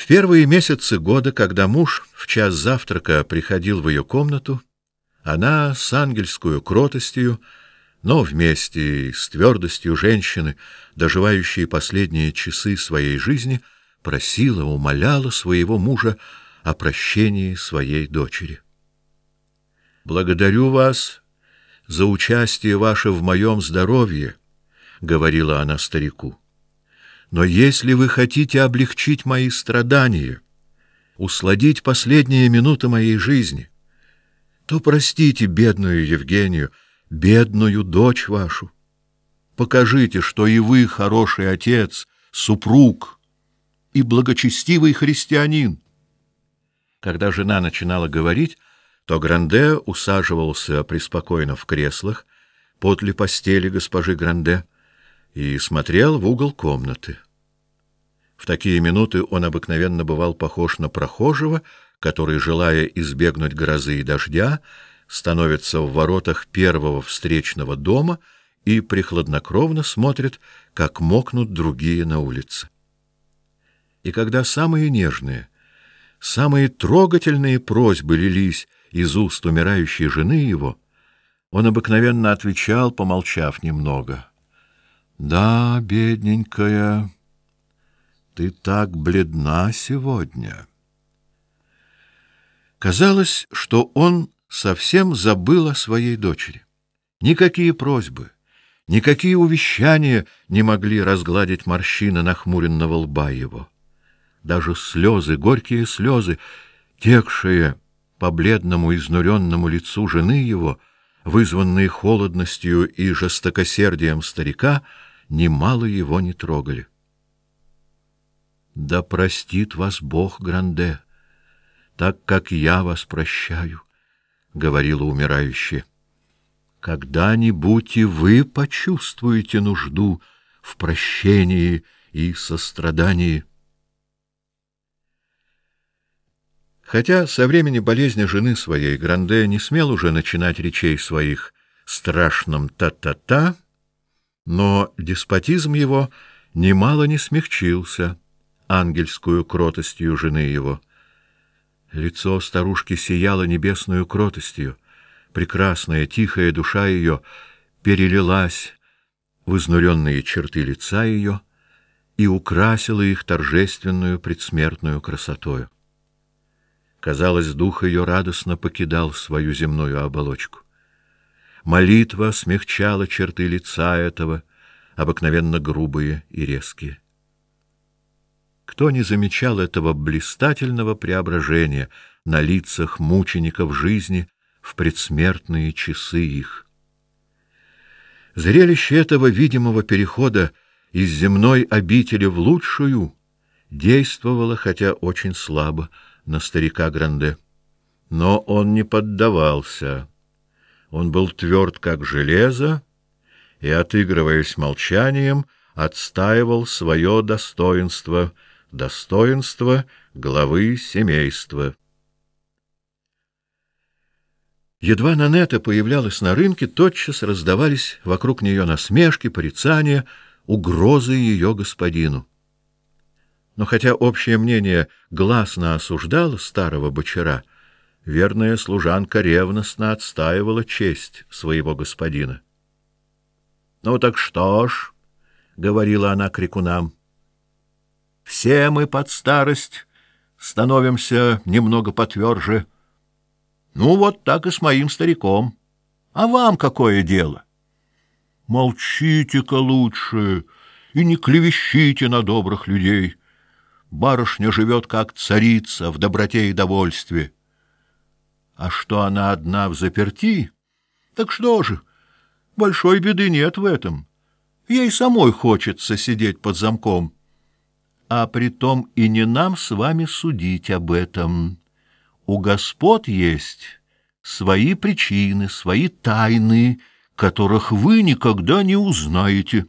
В первые месяцы года, когда муж в час завтрака приходил в ее комнату, она с ангельскую кротостью, но вместе с твердостью женщины, доживающей последние часы своей жизни, просила, умоляла своего мужа о прощении своей дочери. Благодарю вас за участие ваше в моем здоровье, говорила она старику. Но если вы хотите облегчить мои страдания, усладить последние минуты моей жизни, то простите бедную Евгению, бедную дочь вашу. Покажите, что и вы хороший отец, супруг и благочестивый христианин. Когда жена начинала говорить, то Гранде усаживался преспокойно в креслах подле постели госпожи Гранде и смотрел в угол комнаты. В такие минуты он обыкновенно бывал похож на прохожего, который, желая избегнуть грозы и дождя, становится в воротах первого встречного дома и прихладнокровно смотрит, как мокнут другие на улице. И когда самые нежные, самые трогательные просьбы лились из уст умирающей жены его, он обыкновенно отвечал, помолчав немного: "Да, бедненькая, ты так бледна сегодня". Казалось, что он совсем забыл о своей дочери. Никакие просьбы, никакие увещания не могли разгладить морщины нахмуренного лба его. Даже слезы, горькие слезы, текшие по бледному изнуренному лицу жены его, вызванные холодностью и жестокосердием старика, немало его не трогали. Да простит вас Бог, Гранде, так как я вас прощаю, говорила умирающая. Когда-нибудь и вы почувствуете нужду в прощении и сострадании. Хотя со времени болезни жены своей Гранде не смел уже начинать речей своих страшным та-та-та, но деспотизм его немало не смягчился ангельскую кротостью жены его. Лицо старушки сияло небесную кротостью, прекрасная тихая душа ее перелилась в изнуренные черты лица ее и украсила их торжественную предсмертную красотою. Казалось, дух ее радостно покидал свою земную оболочку. Молитва смягчала черты лица этого, обыкновенно грубые и резкие. Кто не замечал этого блистательного преображения на лицах мучеников жизни в предсмертные часы их? Зрелище этого видимого перехода из земной обители в лучшую действовало, хотя очень слабо, на старика Гранде. Но он не поддавался. Он был тверд, как железо, и, отыгрываясь молчанием, отстаивал свое достоинство, достоинство главы семейства. Едва Нанета появлялась на рынке, тотчас раздавались вокруг нее насмешки, порицания, угрозы ее господину. Но хотя общее мнение гласно осуждало старого бочара, верная служанка ревностно отстаивала честь своего господина. Ну так что ж, говорила она крикунам. Все мы под старость становимся немного потверже. Ну вот так и с моим стариком. А вам какое дело? Молчите-ка лучше и не клевещите на добрых людей. Барышня живет как царица в доброте и довольстве. А что она одна в заперти? Так что же? Большой беды нет в этом. Ей самой хочется сидеть под замком. А притом и не нам с вами судить об этом. У господ есть свои причины, свои тайны, которых вы никогда не узнаете.